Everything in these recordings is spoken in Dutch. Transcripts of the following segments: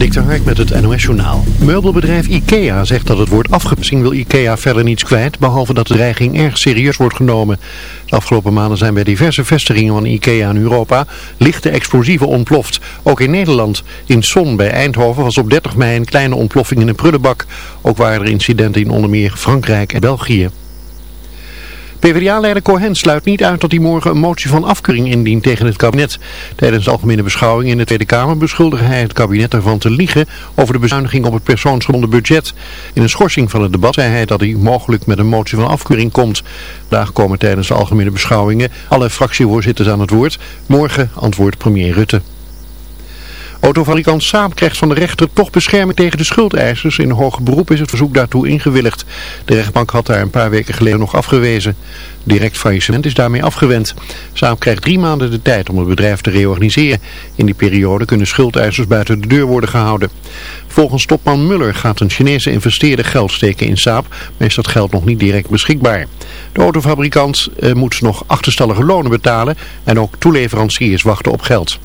Dik Hark met het NOS Journaal. Meubelbedrijf IKEA zegt dat het wordt afgepasing wil IKEA verder niets kwijt, behalve dat de dreiging erg serieus wordt genomen. De afgelopen maanden zijn bij diverse vestigingen van IKEA in Europa lichte explosieven ontploft. Ook in Nederland. In Son bij Eindhoven was op 30 mei een kleine ontploffing in een prullenbak. Ook waren er incidenten in onder meer Frankrijk en België. PvdA-leider Cohen sluit niet uit dat hij morgen een motie van afkeuring indient tegen het kabinet. Tijdens de algemene beschouwing in de Tweede Kamer beschuldigde hij het kabinet ervan te liegen over de bezuiniging op het persoonsgebonden budget. In een schorsing van het debat zei hij dat hij mogelijk met een motie van afkeuring komt. Vandaag komen tijdens de algemene beschouwingen alle fractievoorzitters aan het woord. Morgen antwoordt premier Rutte. Autofabrikant Saab krijgt van de rechter toch bescherming tegen de schuldeisers. In hoger beroep is het verzoek daartoe ingewilligd. De rechtbank had daar een paar weken geleden nog afgewezen. Direct faillissement is daarmee afgewend. Saab krijgt drie maanden de tijd om het bedrijf te reorganiseren. In die periode kunnen schuldeisers buiten de deur worden gehouden. Volgens topman Muller gaat een Chinese investeerder geld steken in Saab, maar is dat geld nog niet direct beschikbaar. De autofabrikant eh, moet nog achterstallige lonen betalen en ook toeleveranciers wachten op geld.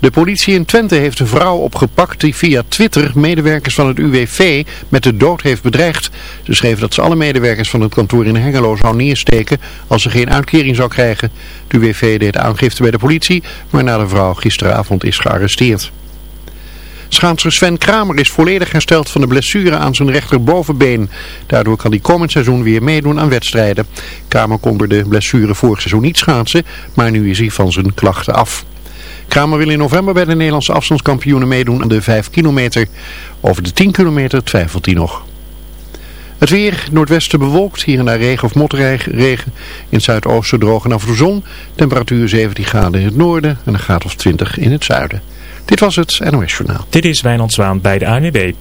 De politie in Twente heeft een vrouw opgepakt die via Twitter medewerkers van het UWV met de dood heeft bedreigd. Ze schreef dat ze alle medewerkers van het kantoor in Hengelo zou neersteken als ze geen uitkering zou krijgen. De UWV deed aangifte bij de politie, waarna de vrouw gisteravond is gearresteerd. Schaatser Sven Kramer is volledig hersteld van de blessure aan zijn rechterbovenbeen. Daardoor kan hij komend seizoen weer meedoen aan wedstrijden. Kramer kon door de blessure vorig seizoen niet schaatsen, maar nu is hij van zijn klachten af. Kramer wil in november bij de Nederlandse afstandskampioenen meedoen aan de 5 kilometer. Over de 10 kilometer twijfelt hij nog. Het weer, noordwesten bewolkt, hier en daar regen of motregen. In het zuidoosten droog en af en toe zon. Temperatuur 17 graden in het noorden en een graad of 20 in het zuiden. Dit was het NOS Journaal. Dit is Wijnand Zwaan bij de ANWB.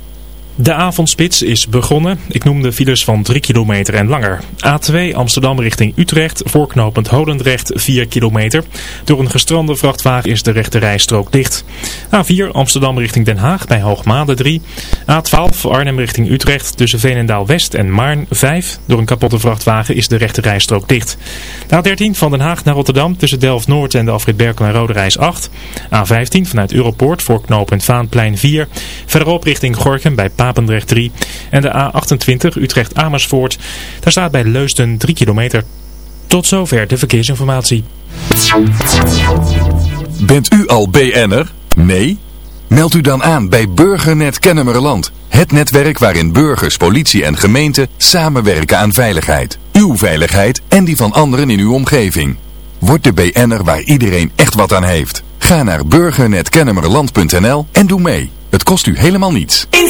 De avondspits is begonnen. Ik noem de files van 3 kilometer en langer. A2 Amsterdam richting Utrecht, voorknopend Holendrecht 4 kilometer. Door een gestrande vrachtwagen is de rechte rijstrook dicht. A4 Amsterdam richting Den Haag bij Hoogmade 3. A12 Arnhem richting Utrecht tussen Veenendaal West en Maarn 5. Door een kapotte vrachtwagen is de rechte rijstrook dicht. A13 van Den Haag naar Rotterdam tussen Delft Noord en de afrit Berkel en Rode Reis 8. A15 vanuit Europoort voorknopend Vaanplein 4. Verderop richting Gorkum bij Paap Papendrecht 3. En de A28 Utrecht-Amersfoort. Daar staat bij Leusden 3 kilometer. Tot zover de verkeersinformatie. Bent u al BN'er? Nee? Meld u dan aan bij Burgernet Kennemerland. Het netwerk waarin burgers, politie en gemeente samenwerken aan veiligheid. Uw veiligheid en die van anderen in uw omgeving. Word de BN'er waar iedereen echt wat aan heeft. Ga naar burgernetkennemerland.nl en doe mee. Het kost u helemaal niets. In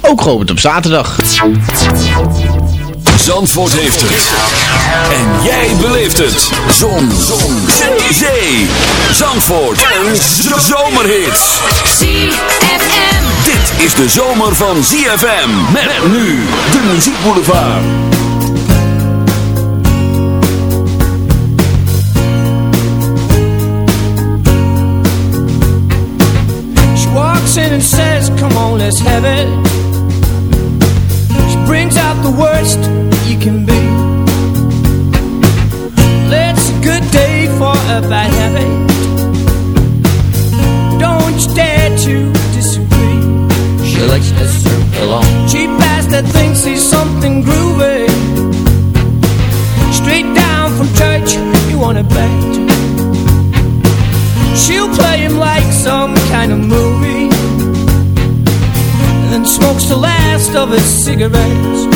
ook geopend op zaterdag. Zandvoort heeft het. En jij beleeft het. Zon. Zon. Zee. Zandvoort. En zomerhits. ZFM. Dit is de zomer van ZFM. Met nu de muziekboulevard. She walks in and says, come on, let's have it. She brings out the worst you can be. It's a good day for a bad habit. Don't you dare to disagree. She likes to serve along. Cheap ass that thinks he's something groovy. Straight down from church, you wanna bet. She'll play him like some kind of movie. and smokes the last of his cigarettes.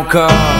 Encore.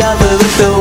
lover with the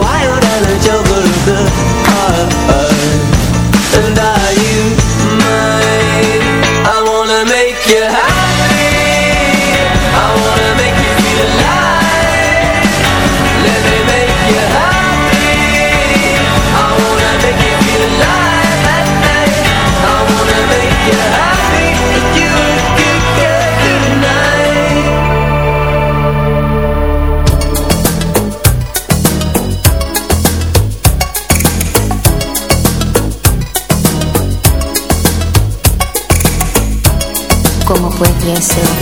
myself.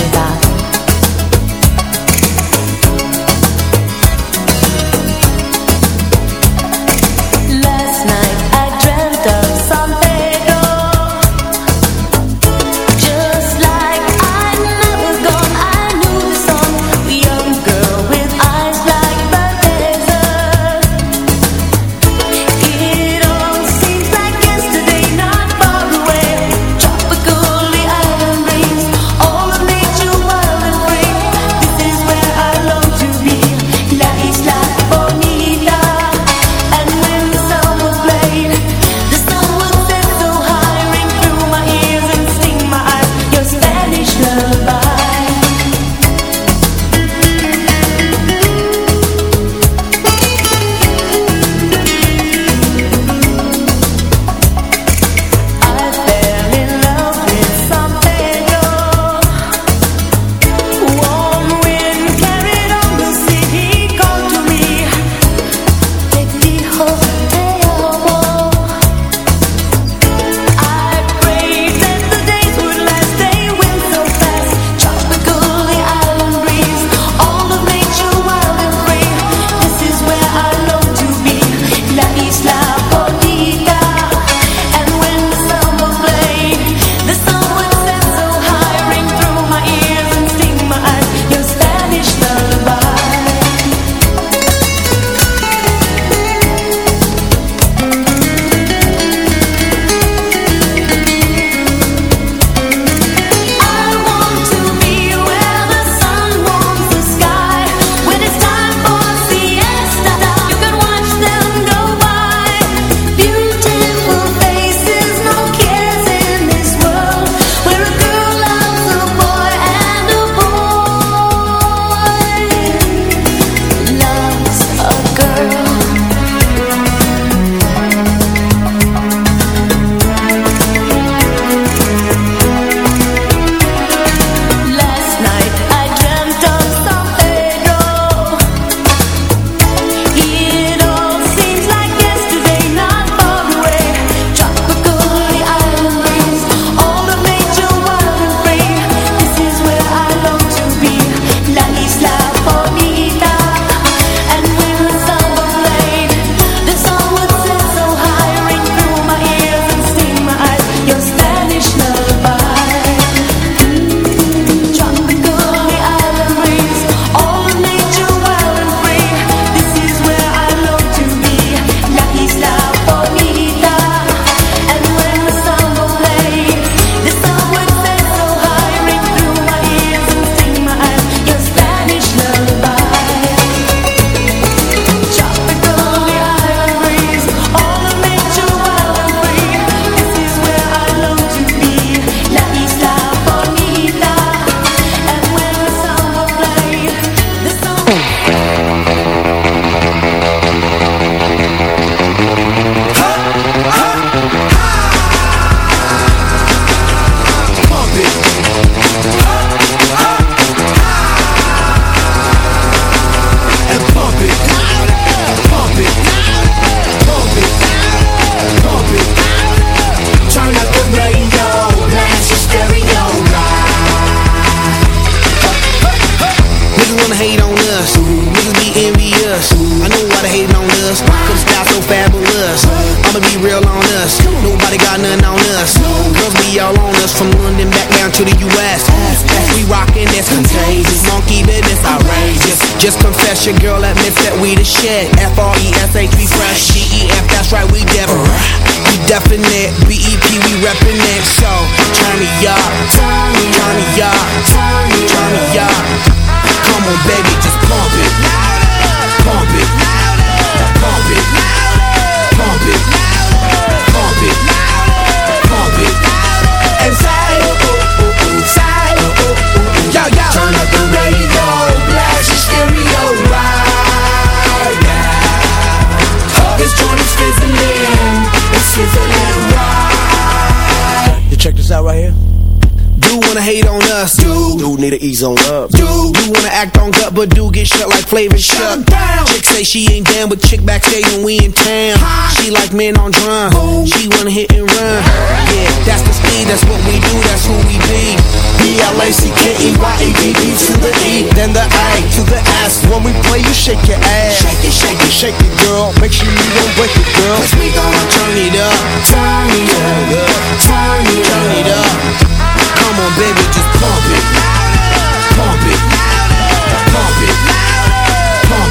Get shut like flavor shut. Chick say she ain't down with chick backstage when we in town. She like men on drum. She wanna hit and run. Yeah, that's the D, that's what we do, that's who we be. B-L-A-C-K-E-Y-A-D-D to the E, then the A to the S. When we play, you shake your ass. Shake it, shake it, shake it, girl. Make sure you don't break it, girl. Cause we gon' turn it up. Turn it up. Turn it up. Turn it up. Come on, baby, just pump it. Pump it. Pump it. Pump it.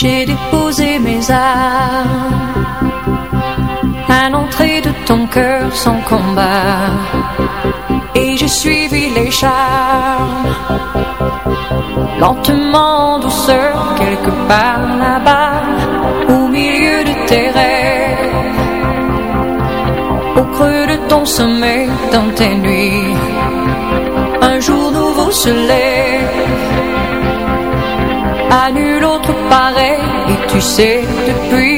j'ai déposé mes armes à l'entrée de ton cœur sans combat. Et j'ai suivi les charmes, lentement en douceur, quelque part là-bas, au milieu de tes rêves, au creux de ton sommeil, dans tes nuits. Un jour nouveau se lève, à nul autre part. tu sais depuis